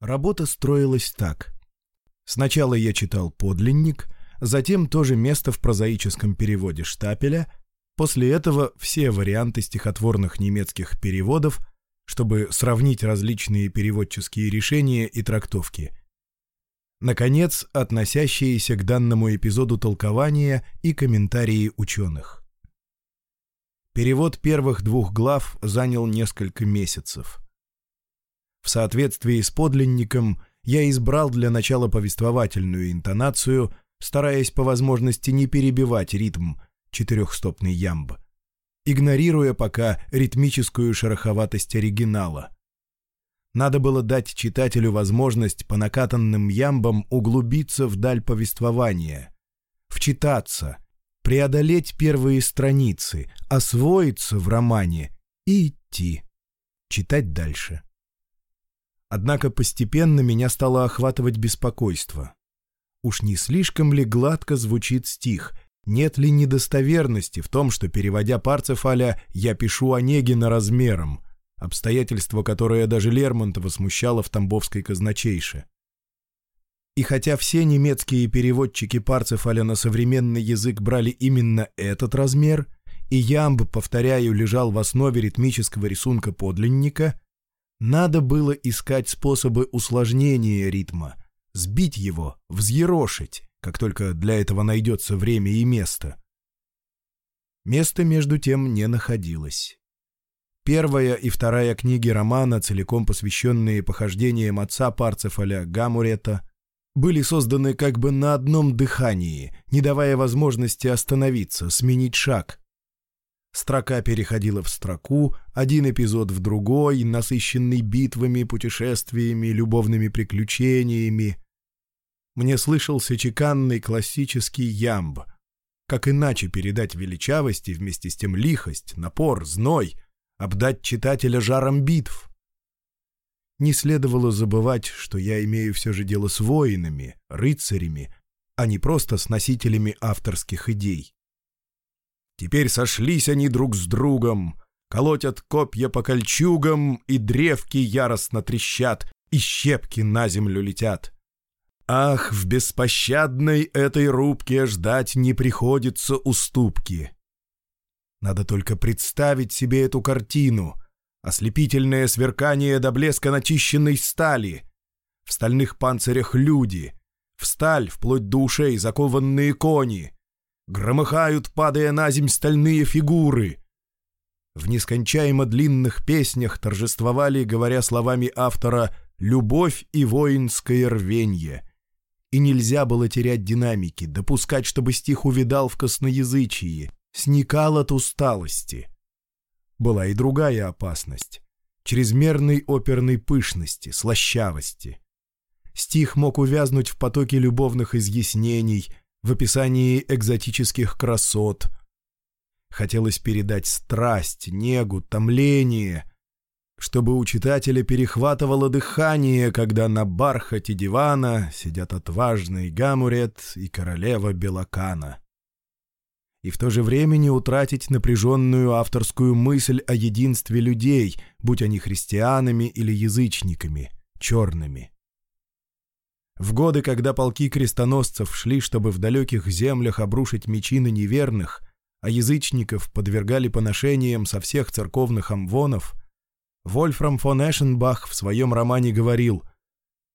Работа строилась так. Сначала я читал подлинник, затем то же место в прозаическом переводе штапеля, после этого все варианты стихотворных немецких переводов, чтобы сравнить различные переводческие решения и трактовки. Наконец, относящиеся к данному эпизоду толкования и комментарии ученых. Перевод первых двух глав занял несколько месяцев – в соответствии с подлинником я избрал для начала повествовательную интонацию, стараясь по возможности не перебивать ритм четырехстопный ямб, игнорируя пока ритмическую шероховатость оригинала. Надо было дать читателю возможность по накатанным ямбам углубиться вдаль повествования, вчитаться, преодолеть первые страницы, освоиться в романе и идти, читать дальше. Однако постепенно меня стало охватывать беспокойство. Уж не слишком ли гладко звучит стих, нет ли недостоверности в том, что, переводя парцев «я пишу Онегина размером», обстоятельство, которое даже Лермонтова смущало в Тамбовской казначейше. И хотя все немецкие переводчики Парцефаля на современный язык брали именно этот размер, и ямб, повторяю, лежал в основе ритмического рисунка подлинника, надо было искать способы усложнения ритма, сбить его, взъерошить, как только для этого найдется время и место. Место между тем не находилось. Первая и вторая книги романа, целиком посвященные похождениям отца Парцефаля Гамурета, были созданы как бы на одном дыхании, не давая возможности остановиться, сменить шаг, Строка переходила в строку, один эпизод в другой, насыщенный битвами, путешествиями, любовными приключениями. Мне слышался чеканный классический ямб. Как иначе передать величавость и вместе с тем лихость, напор, зной, обдать читателя жаром битв? Не следовало забывать, что я имею все же дело с воинами, рыцарями, а не просто с носителями авторских идей. Теперь сошлись они друг с другом, колотят копья по кольчугам, и древки яростно трещат, и щепки на землю летят. Ах, в беспощадной этой рубке ждать не приходится уступки. Надо только представить себе эту картину. Ослепительное сверкание до блеска начищенной стали. В стальных панцирях люди. В сталь, вплоть до ушей, закованные кони громыхают, падая на земь стальные фигуры. В нескончаемо длинных песнях торжествовали, говоря словами автора, «любовь и воинское рвенье». И нельзя было терять динамики, допускать, чтобы стих увидал в косноязычии, сникал от усталости. Была и другая опасность — чрезмерной оперной пышности, слащавости. Стих мог увязнуть в потоке любовных изъяснений — в описании экзотических красот. Хотелось передать страсть, негу, томление, чтобы у читателя перехватывало дыхание, когда на бархате дивана сидят отважный Гамурет и королева Белакана. И в то же время не утратить напряженную авторскую мысль о единстве людей, будь они христианами или язычниками, черными. В годы, когда полки крестоносцев шли, чтобы в далеких землях обрушить мечи на неверных, а язычников подвергали поношениям со всех церковных амвонов, Вольфрам фон Эшенбах в своем романе говорил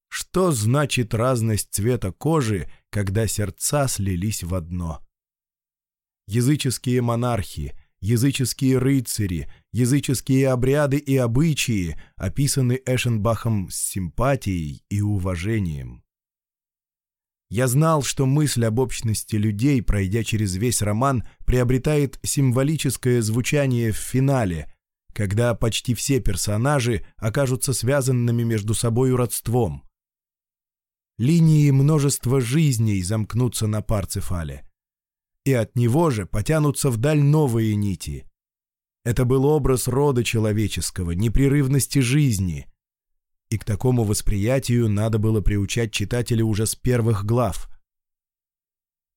«Что значит разность цвета кожи, когда сердца слились в одно?» Языческие монархи, языческие рыцари, языческие обряды и обычаи описаны Эшенбахом с симпатией и уважением. Я знал, что мысль об общности людей, пройдя через весь роман, приобретает символическое звучание в финале, когда почти все персонажи окажутся связанными между собою родством. Линии множества жизней замкнутся на Парцефале. И от него же потянутся вдаль новые нити. Это был образ рода человеческого, непрерывности жизни — и к такому восприятию надо было приучать читателя уже с первых глав.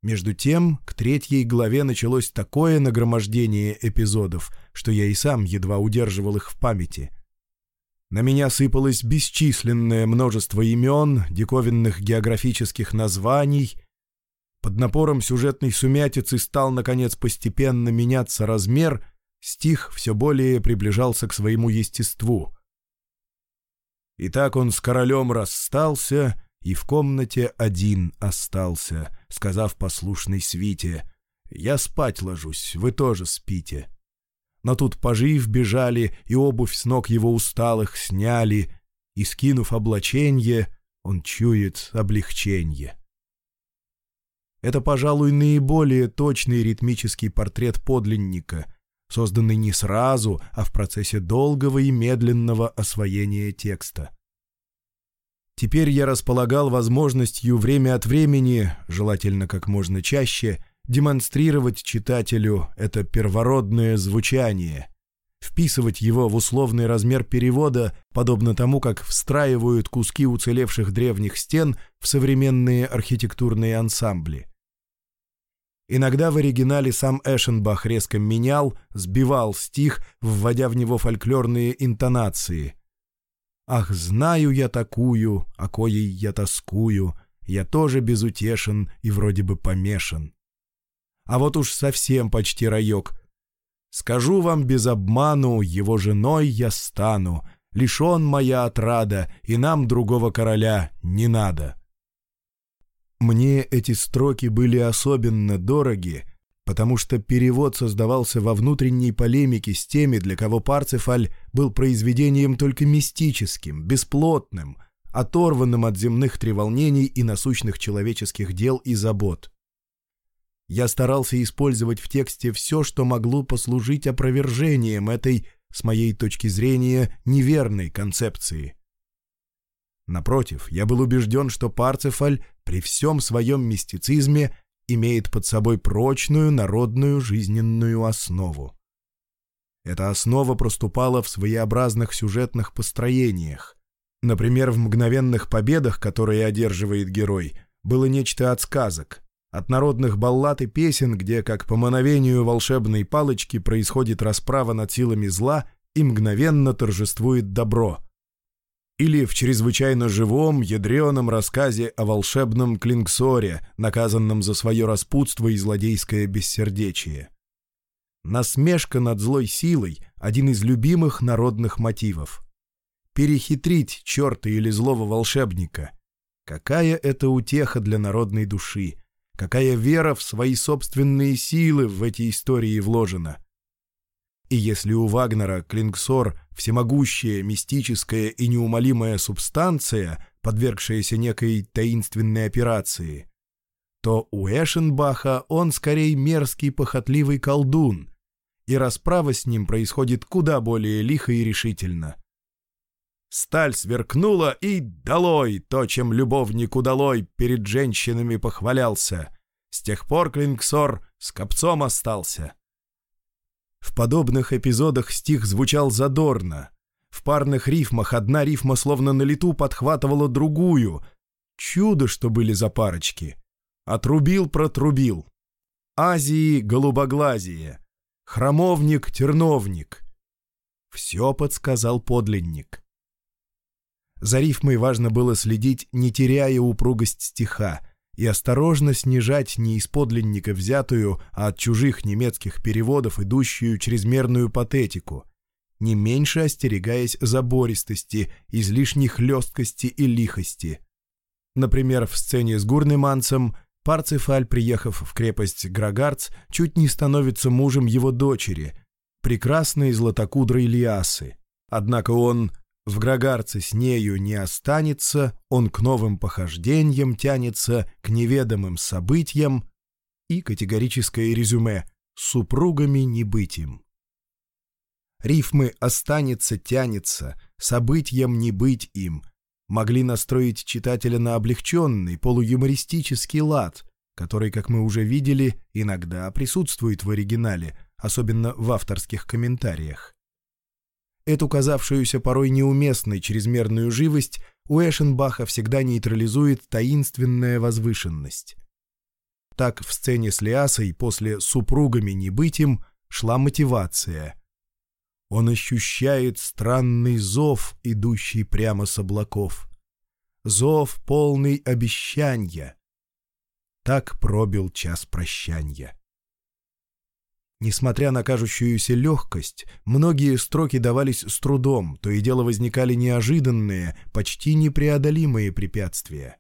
Между тем, к третьей главе началось такое нагромождение эпизодов, что я и сам едва удерживал их в памяти. На меня сыпалось бесчисленное множество имен, диковинных географических названий. Под напором сюжетной сумятицы стал, наконец, постепенно меняться размер, стих все более приближался к своему естеству — и так он с королем расстался и в комнате один остался, сказав послушной свите «Я спать ложусь, вы тоже спите». Но тут пожив бежали и обувь с ног его усталых сняли, и, скинув облаченье, он чует облегченье. Это, пожалуй, наиболее точный ритмический портрет подлинника — созданный не сразу, а в процессе долгого и медленного освоения текста. Теперь я располагал возможностью время от времени, желательно как можно чаще, демонстрировать читателю это первородное звучание, вписывать его в условный размер перевода, подобно тому, как встраивают куски уцелевших древних стен в современные архитектурные ансамбли – Иногда в оригинале сам Эшенбах резко менял, сбивал стих, вводя в него фольклорные интонации. «Ах, знаю я такую, о коей я тоскую, я тоже безутешен и вроде бы помешан». А вот уж совсем почти раек. «Скажу вам без обману, его женой я стану, лишь он моя отрада, и нам другого короля не надо». Мне эти строки были особенно дороги, потому что перевод создавался во внутренней полемике с теми, для кого Парцефаль был произведением только мистическим, бесплотным, оторванным от земных треволнений и насущных человеческих дел и забот. Я старался использовать в тексте все, что могло послужить опровержением этой, с моей точки зрения, неверной концепции. Напротив, я был убежден, что Парцефаль при всем своем мистицизме имеет под собой прочную народную жизненную основу. Эта основа проступала в своеобразных сюжетных построениях. Например, в «Мгновенных победах», которые одерживает герой, было нечто от сказок, от народных баллад и песен, где, как по мановению волшебной палочки, происходит расправа над силами зла и мгновенно торжествует добро – или в чрезвычайно живом, ядреном рассказе о волшебном Клинксоре, наказанном за свое распутство и злодейское бессердечие. Насмешка над злой силой – один из любимых народных мотивов. Перехитрить черта или злого волшебника – какая это утеха для народной души, какая вера в свои собственные силы в эти истории вложена – и если у Вагнера Клингсор — всемогущая, мистическая и неумолимая субстанция, подвергшаяся некой таинственной операции, то у Эшенбаха он скорее мерзкий похотливый колдун, и расправа с ним происходит куда более лихо и решительно. Сталь сверкнула и долой то, чем любовник удалой перед женщинами похвалялся. С тех пор Клинксор с копцом остался. В подобных эпизодах стих звучал задорно. В парных рифмах одна рифма словно на лету подхватывала другую. Чудо, что были за парочки. Отрубил-протрубил. Азии голубоглазие. Хромовник-терновник. Все подсказал подлинник. За рифмой важно было следить, не теряя упругость стиха и осторожно снижать не из подлинника взятую, а от чужих немецких переводов идущую чрезмерную патетику, не меньше остерегаясь забористости, излишней хлесткости и лихости. Например, в сцене с Гурнеманцем Парцифаль, приехав в крепость Грагарц, чуть не становится мужем его дочери, прекрасной златокудрой Лиасы. Однако он в Грагарце с нею не останется, он к новым похождениям тянется, к неведомым событиям и категорическое резюме «супругами не быть им». Рифмы «останется», «тянется», «событием не быть им» могли настроить читателя на облегченный, полуюмористический лад, который, как мы уже видели, иногда присутствует в оригинале, особенно в авторских комментариях. Эту казавшуюся порой неуместной чрезмерную живость у Эшенбаха всегда нейтрализует таинственная возвышенность. Так в сцене с Лиасой после «Супругами не быть им» шла мотивация. Он ощущает странный зов, идущий прямо с облаков. Зов, полный обещания. Так пробил час прощания. Несмотря на кажущуюся легкость, многие строки давались с трудом, то и дело возникали неожиданные, почти непреодолимые препятствия.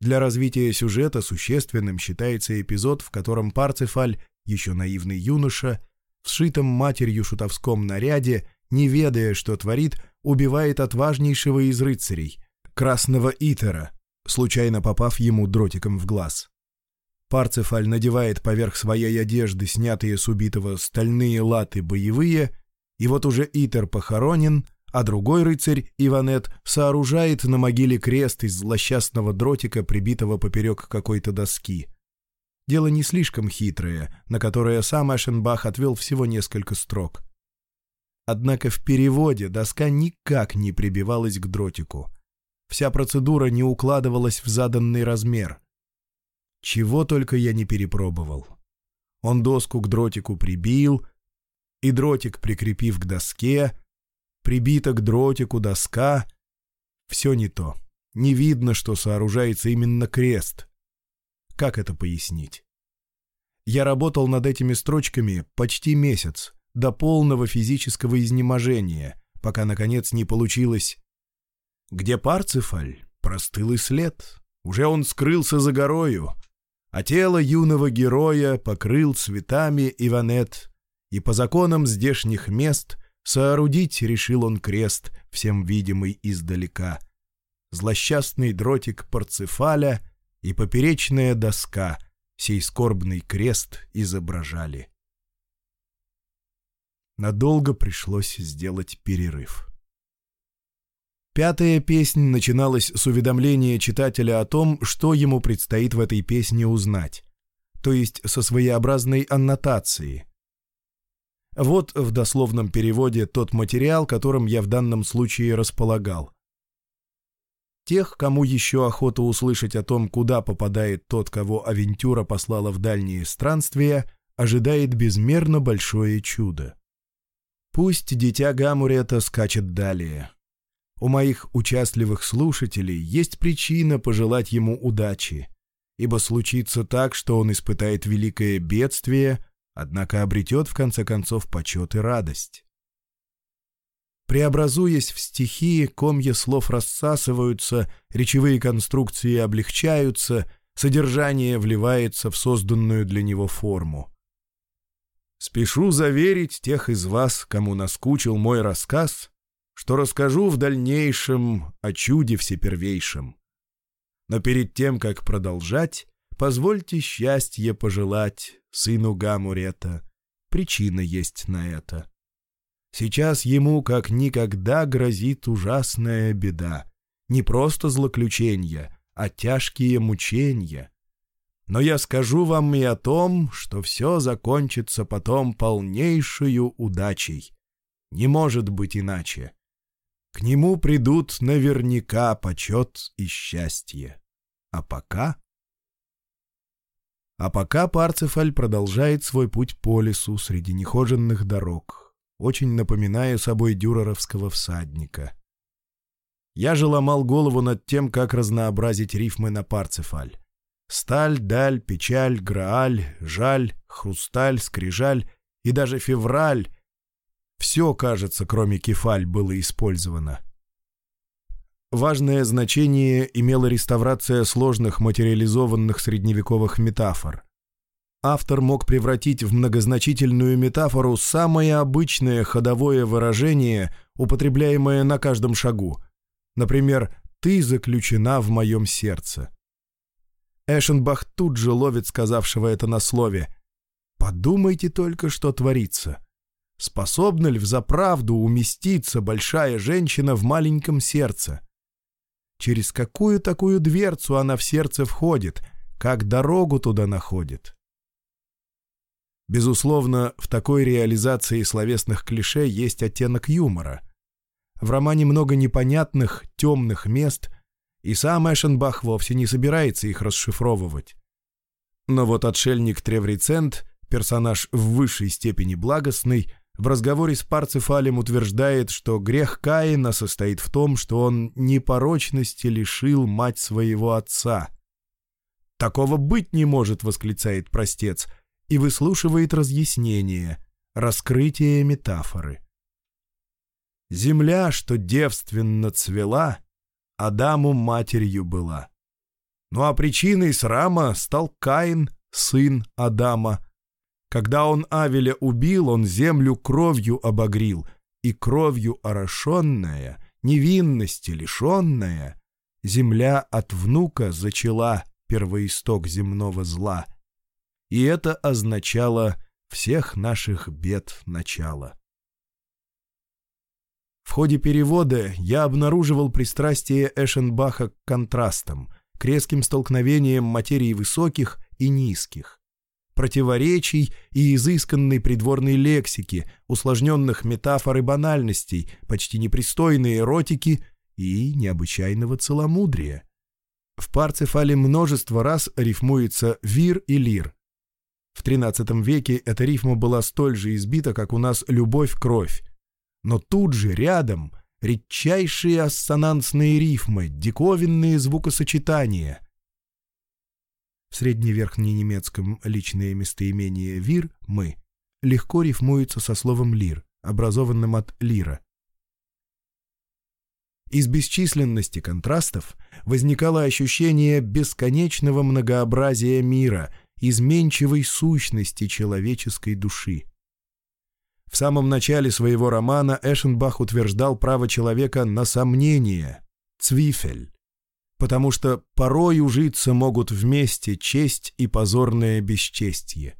Для развития сюжета существенным считается эпизод, в котором Парцефаль, еще наивный юноша, в сшитом матерью шутовском наряде, не ведая, что творит, убивает отважнейшего из рыцарей, красного Итера, случайно попав ему дротиком в глаз. Парцефаль надевает поверх своей одежды снятые с убитого стальные латы боевые, и вот уже Итер похоронен, а другой рыцарь, Иванет, сооружает на могиле крест из злосчастного дротика, прибитого поперек какой-то доски. Дело не слишком хитрое, на которое сам Ашенбах отвел всего несколько строк. Однако в переводе доска никак не прибивалась к дротику. Вся процедура не укладывалась в заданный размер — чего только я не перепробовал. Он доску к дротику прибил, и дротик, прикрепив к доске, прибита к дротику доска. Все не то. Не видно, что сооружается именно крест. Как это пояснить? Я работал над этими строчками почти месяц, до полного физического изнеможения, пока, наконец, не получилось. Где парцифаль? Простылый след. Уже он скрылся за горою, а тело юного героя покрыл цветами Иванет, и по законам здешних мест соорудить решил он крест, всем видимый издалека. Злосчастный дротик Парцефаля и поперечная доска сей скорбный крест изображали. Надолго пришлось сделать перерыв. Пятая песня начиналась с уведомления читателя о том, что ему предстоит в этой песне узнать, то есть со своеобразной аннотацией. Вот в дословном переводе тот материал, которым я в данном случае располагал. Тех, кому еще охота услышать о том, куда попадает тот, кого авентюра послала в дальние странствия, ожидает безмерно большое чудо. Пусть дитя Гамурета скачет далее. У моих участливых слушателей есть причина пожелать ему удачи, ибо случится так, что он испытает великое бедствие, однако обретет в конце концов почет и радость. Преобразуясь в стихи, комья слов рассасываются, речевые конструкции облегчаются, содержание вливается в созданную для него форму. Спешу заверить тех из вас, кому наскучил мой рассказ, что расскажу в дальнейшем о чуде всепервейшем. Но перед тем, как продолжать, позвольте счастье пожелать сыну Гамурета. Причина есть на это. Сейчас ему как никогда грозит ужасная беда. Не просто злоключение, а тяжкие мучения. Но я скажу вам и о том, что все закончится потом полнейшую удачей. Не может быть иначе. К нему придут наверняка почет и счастье. А пока... А пока Парцефаль продолжает свой путь по лесу среди нехоженных дорог, очень напоминая собой дюреровского всадника. Я же ломал голову над тем, как разнообразить рифмы на Парцефаль. Сталь, даль, печаль, грааль, жаль, хрусталь, скрижаль и даже февраль — все, кажется, кроме кефаль, было использовано. Важное значение имела реставрация сложных материализованных средневековых метафор. Автор мог превратить в многозначительную метафору самое обычное ходовое выражение, употребляемое на каждом шагу. Например, «ты заключена в моем сердце». Эшенбах тут же ловит сказавшего это на слове «Подумайте только, что творится» способна ли за правду уместиться большая женщина в маленьком сердце? Через какую такую дверцу она в сердце входит, как дорогу туда находит? Безусловно, в такой реализации словесных клише есть оттенок юмора. В романе много непонятных, темных мест, и сам Эшенбах вовсе не собирается их расшифровывать. Но вот отшельник Треврицент, персонаж в высшей степени благостный, в разговоре с Парцефалем утверждает, что грех Каина состоит в том, что он непорочности лишил мать своего отца. «Такого быть не может», — восклицает простец, и выслушивает разъяснение, раскрытие метафоры. «Земля, что девственно цвела, Адаму матерью была. Ну а причиной срама стал Каин, сын Адама, когда он Авеля убил, он землю кровью обогрил, и кровью орошенная, невинности лишенная, земля от внука зачала первоисток земного зла. И это означало всех наших бед начало. В ходе перевода я обнаруживал пристрастие Эшенбаха к контрастам, к резким столкновениям материи высоких и низких противоречий и изысканной придворной лексики, усложненных метафор и банальностей, почти непристойной эротики и необычайного целомудрия. В парцефале множество раз рифмуется «вир» и «лир». В XIII веке эта рифма была столь же избита, как у нас «любовь-кровь». Но тут же, рядом, редчайшие ассонансные рифмы, диковинные звукосочетания средний верхний немецком личное местоимение «вир» — «мы», легко рифмуется со словом «лир», образованным от «лира». Из бесчисленности контрастов возникало ощущение бесконечного многообразия мира, изменчивой сущности человеческой души. В самом начале своего романа Эшенбах утверждал право человека на сомнение, цвифель, потому что порой ужиться могут вместе честь и позорное бесчестье.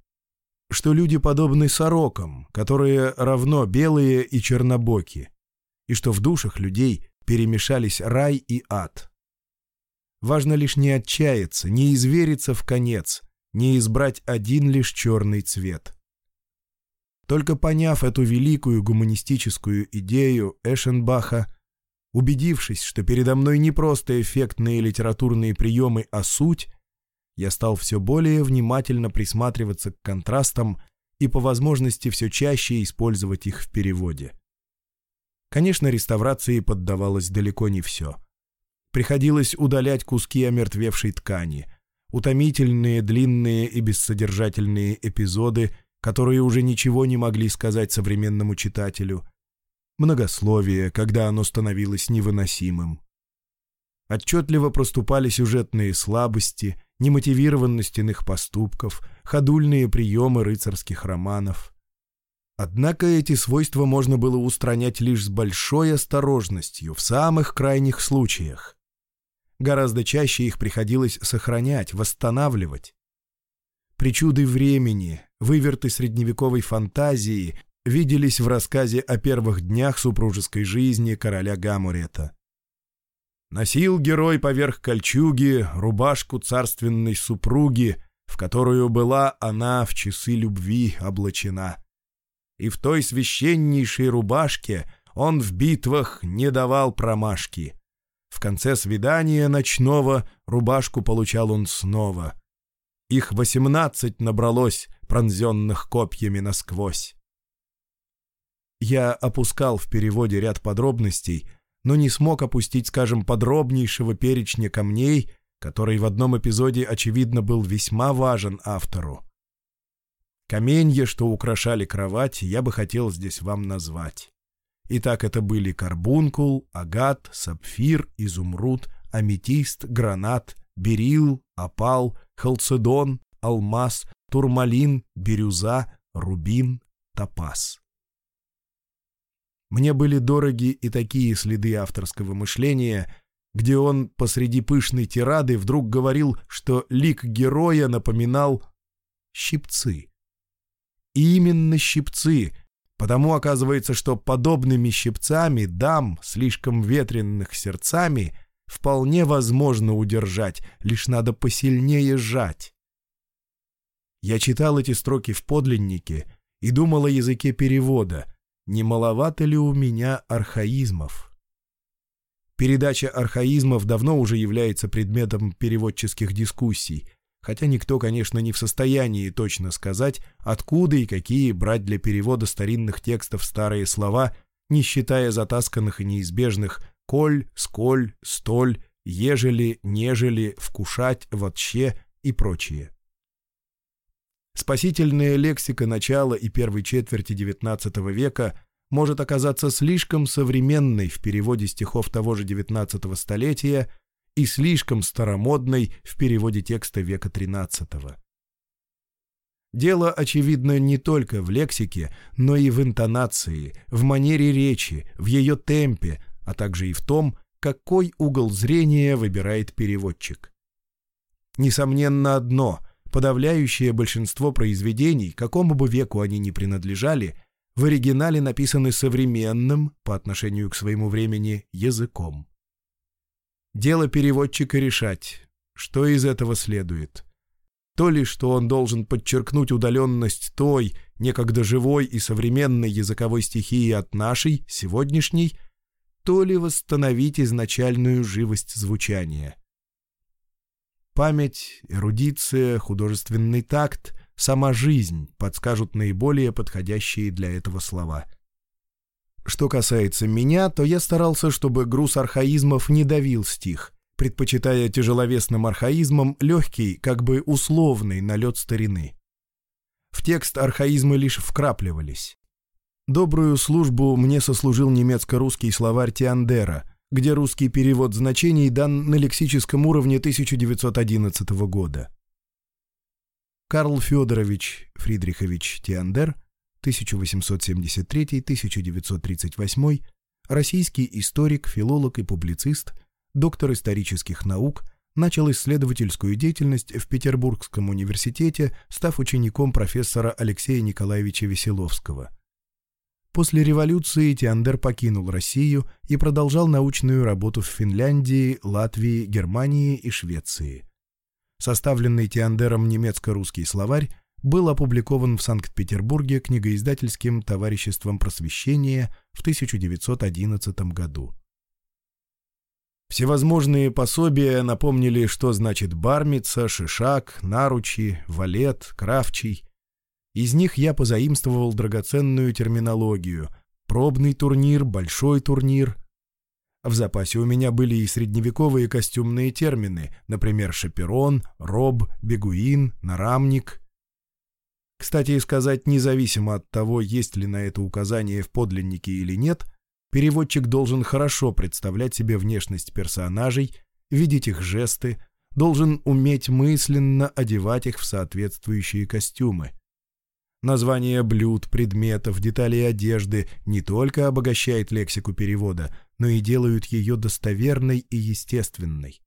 Что люди подобны сорокам, которые равно белые и чернобоки, и что в душах людей перемешались рай и ад. Важно лишь не отчаяться, не извериться в конец, не избрать один лишь черный цвет. Только поняв эту великую гуманистическую идею Эшенбаха, Убедившись, что передо мной не просто эффектные литературные приемы, а суть, я стал все более внимательно присматриваться к контрастам и по возможности все чаще использовать их в переводе. Конечно, реставрации поддавалось далеко не все. Приходилось удалять куски омертвевшей ткани, утомительные, длинные и бессодержательные эпизоды, которые уже ничего не могли сказать современному читателю – многословие, когда оно становилось невыносимым. Отчетливо проступали сюжетные слабости, немотивированность иных поступков, ходульные приемы рыцарских романов. Однако эти свойства можно было устранять лишь с большой осторожностью в самых крайних случаях. Гораздо чаще их приходилось сохранять, восстанавливать. Причуды времени, выверты средневековой фантазии виделись в рассказе о первых днях супружеской жизни короля Гамурета. Носил герой поверх кольчуги рубашку царственной супруги, в которую была она в часы любви облачена. И в той священнейшей рубашке он в битвах не давал промашки. В конце свидания ночного рубашку получал он снова. Их восемнадцать набралось, пронзенных копьями насквозь. Я опускал в переводе ряд подробностей, но не смог опустить, скажем, подробнейшего перечня камней, который в одном эпизоде, очевидно, был весьма важен автору. Каменья, что украшали кровать, я бы хотел здесь вам назвать. Итак, это были карбункул, агат, сапфир, изумруд, аметист, гранат, берил, опал, халцедон, алмаз, турмалин, бирюза, рубин, топаз. Мне были дороги и такие следы авторского мышления, где он посреди пышной тирады вдруг говорил, что лик героя напоминал щипцы. И именно щипцы, потому оказывается, что подобными щипцами дам, слишком ветренных сердцами, вполне возможно удержать, лишь надо посильнее сжать. Я читал эти строки в подлиннике и думал о языке перевода — не маловато ли у меня архаизмов? Передача архаизмов давно уже является предметом переводческих дискуссий, хотя никто, конечно, не в состоянии точно сказать, откуда и какие брать для перевода старинных текстов старые слова, не считая затасканных и неизбежных «коль», «сколь», «столь», «ежели», «нежели», «вкушать», «вообще» и прочее. Спасительная лексика начала и первой четверти XIX века может оказаться слишком современной в переводе стихов того же XIX столетия и слишком старомодной в переводе текста века XIII. Дело, очевидно, не только в лексике, но и в интонации, в манере речи, в ее темпе, а также и в том, какой угол зрения выбирает переводчик. Несомненно одно – подавляющее большинство произведений, какому бы веку они ни принадлежали, в оригинале написаны современным, по отношению к своему времени, языком. Дело переводчика решать, что из этого следует. То ли, что он должен подчеркнуть удаленность той, некогда живой и современной языковой стихии от нашей, сегодняшней, то ли восстановить изначальную живость звучания – Память, эрудиция, художественный такт, сама жизнь подскажут наиболее подходящие для этого слова. Что касается меня, то я старался, чтобы груз архаизмов не давил стих, предпочитая тяжеловесным архаизмам легкий, как бы условный налет старины. В текст архаизмы лишь вкрапливались. Добрую службу мне сослужил немецко-русский словарь Тиандера — где русский перевод значений дан на лексическом уровне 1911 года. Карл Федорович Фридрихович Тиандер, 1873-1938, российский историк, филолог и публицист, доктор исторических наук, начал исследовательскую деятельность в Петербургском университете, став учеником профессора Алексея Николаевича Веселовского – После революции Тиандер покинул Россию и продолжал научную работу в Финляндии, Латвии, Германии и Швеции. Составленный Тиандером немецко-русский словарь был опубликован в Санкт-Петербурге книгоиздательским товариществом просвещения в 1911 году. Всевозможные пособия напомнили, что значит бармица, шишак, наручи, валет, кравчий – из них я позаимствовал драгоценную терминологию – пробный турнир, большой турнир. В запасе у меня были и средневековые костюмные термины, например, шаперон, роб, бегуин, нарамник – кстати сказать, независимо от того, есть ли на это указание в подлиннике или нет, переводчик должен хорошо представлять себе внешность персонажей, видеть их жесты, должен уметь мысленно одевать их в соответствующие костюмы. Название блюд, предметов, деталей одежды не только обогащает лексику перевода, но и делают ее достоверной и естественной.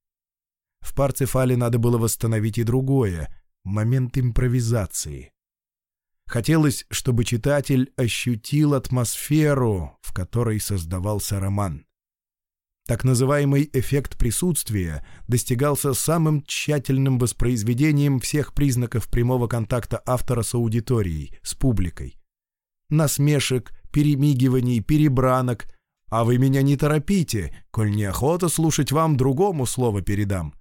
В парцефале надо было восстановить и другое — момент импровизации. Хотелось, чтобы читатель ощутил атмосферу, в которой создавался роман. Так называемый эффект присутствия достигался самым тщательным воспроизведением всех признаков прямого контакта автора с аудиторией, с публикой. Насмешек, перемигиваний, перебранок. А вы меня не торопите, коль неохота слушать вам другому слово передам.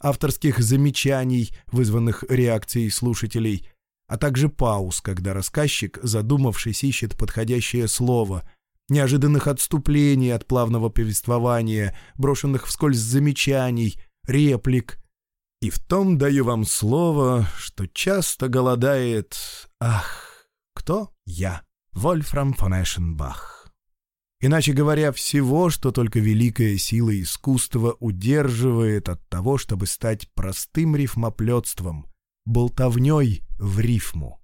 Авторских замечаний, вызванных реакцией слушателей, а также пауз, когда рассказчик, задумавшись, ищет подходящее слово — неожиданных отступлений от плавного повествования, брошенных вскользь замечаний, реплик. И в том даю вам слово, что часто голодает... Ах, кто я? Вольфрам фон Эшенбах. Иначе говоря, всего, что только великая сила искусства удерживает от того, чтобы стать простым рифмоплетством, болтовней в рифму.